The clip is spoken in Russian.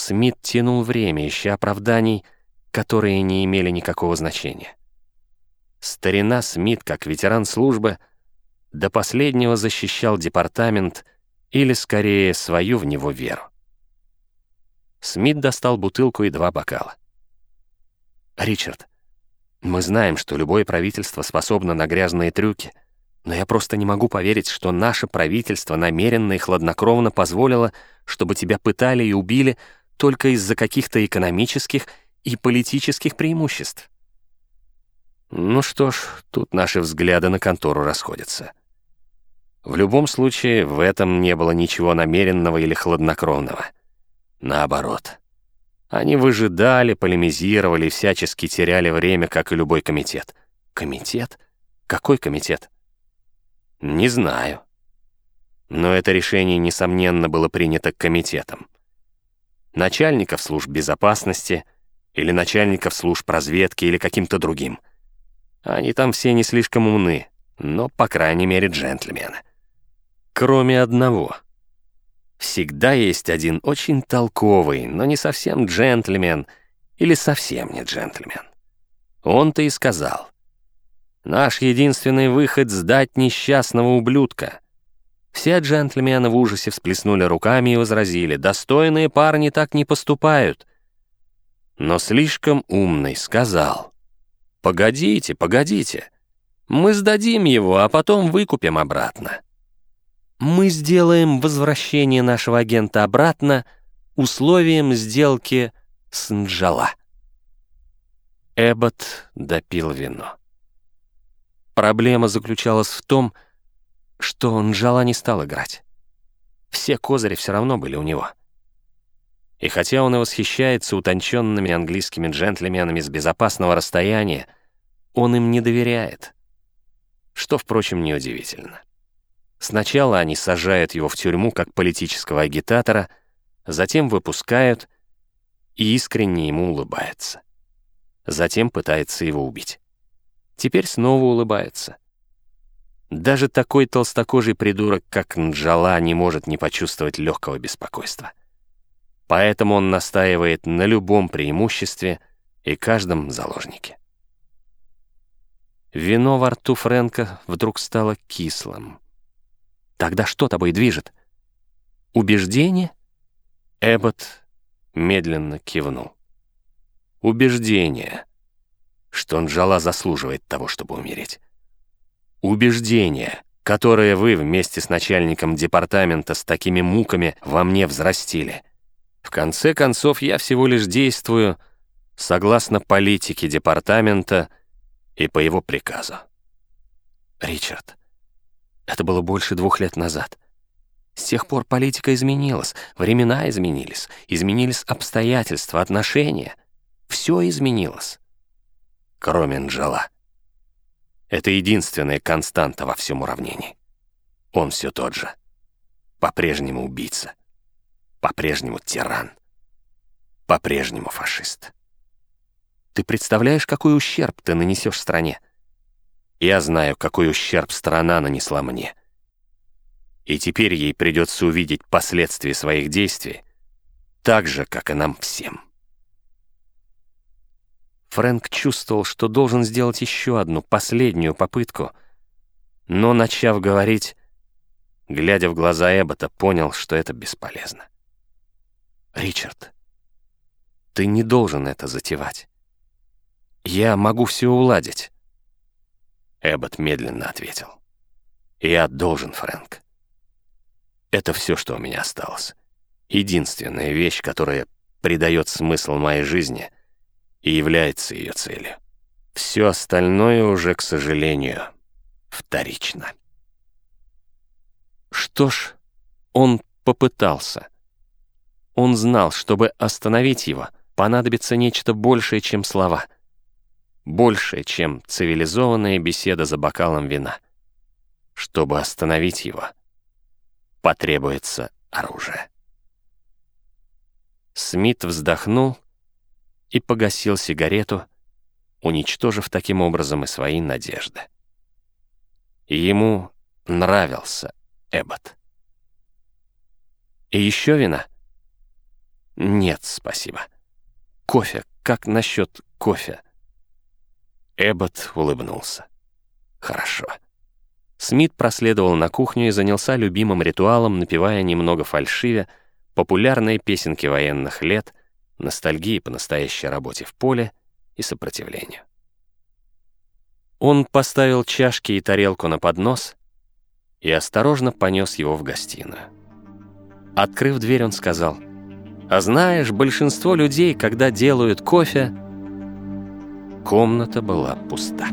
Смит тянул время, ища оправданий, которые не имели никакого значения. Старина Смит, как ветеран службы, до последнего защищал департамент или, скорее, свою в него веру. Смит достал бутылку и два бокала. «Ричард, мы знаем, что любое правительство способно на грязные трюки, но я просто не могу поверить, что наше правительство намеренно и хладнокровно позволило, чтобы тебя пытали и убили только из-за каких-то экономических и политических преимуществ. Ну что ж, тут наши взгляды на контору расходятся. В любом случае, в этом не было ничего намеренного или хладнокровного. Наоборот. Они выжидали, полемизировали и всячески теряли время, как и любой комитет. Комитет? Какой комитет? Не знаю. Но это решение, несомненно, было принято комитетом. Начальников служб безопасности или начальников служб разведки или каким-то другим. Они там все не слишком умны, но, по крайней мере, джентльмены. Кроме одного — всегда есть один очень толковый, но не совсем джентльмен или совсем не джентльмен. Он-то и сказал. «Наш единственный выход — сдать несчастного ублюдка». Все джентльмены в ужасе всплеснули руками и возразили, «Достойные парни так не поступают». Но слишком умный сказал, «Погодите, погодите, мы сдадим его, а потом выкупим обратно» мы сделаем возвращение нашего агента обратно условием сделки с Нджала. Эббот допил вино. Проблема заключалась в том, что Нджала не стал играть. Все козыри все равно были у него. И хотя он и восхищается утонченными английскими джентльменами с безопасного расстояния, он им не доверяет. Что, впрочем, неудивительно. Сначала они сажают его в тюрьму как политического агитатора, затем выпускают и искренне ему улыбается. Затем пытается его убить. Теперь снова улыбается. Даже такой толстокожий придурок, как Нджала, не может не почувствовать легкого беспокойства. Поэтому он настаивает на любом преимуществе и каждом заложнике. Вино во рту Фрэнка вдруг стало кислым. Тогда что тобой движет? Убеждение? Эббот медленно кивнул. Убеждение, что Нджала заслуживает того, чтобы умереть. Убеждение, которое вы вместе с начальником департамента с такими муками во мне взрастили. В конце концов, я всего лишь действую согласно политике департамента и по его приказу. Ричард, это было больше двух лет назад. С тех пор политика изменилась, времена изменились, изменились обстоятельства, отношения. Все изменилось. Кроме Нджала. Это единственная константа во всем уравнении. Он все тот же. По-прежнему убийца. По-прежнему тиран. По-прежнему фашист. Ты представляешь, какой ущерб ты нанесешь стране? Я знаю, какой ущерб страна нанесла мне. И теперь ей придется увидеть последствия своих действий, так же, как и нам всем. Фрэнк чувствовал, что должен сделать еще одну, последнюю попытку, но, начав говорить, глядя в глаза Эббота, понял, что это бесполезно. «Ричард, ты не должен это затевать. Я могу все уладить». Эббот медленно ответил. «Я должен, Фрэнк. Это все, что у меня осталось. Единственная вещь, которая придает смысл моей жизни и является ее целью. Все остальное уже, к сожалению, вторично». Что ж, он попытался. Он знал, чтобы остановить его, понадобится нечто большее, чем слова — больше, чем цивилизованная беседа за бокалом вина. Чтобы остановить его, потребуется оружие. Смит вздохнул и погасил сигарету, уничтожив таким образом и свои надежды. Ему нравился Эббот. «И еще вина?» «Нет, спасибо. Кофе, как насчет кофе?» Эббот улыбнулся. «Хорошо». Смит проследовал на кухню и занялся любимым ритуалом, напевая немного фальшивя популярные песенки военных лет, ностальгии по настоящей работе в поле и сопротивлению. Он поставил чашки и тарелку на поднос и осторожно понес его в гостиную. Открыв дверь, он сказал, «А знаешь, большинство людей, когда делают кофе...» Комната была пуста.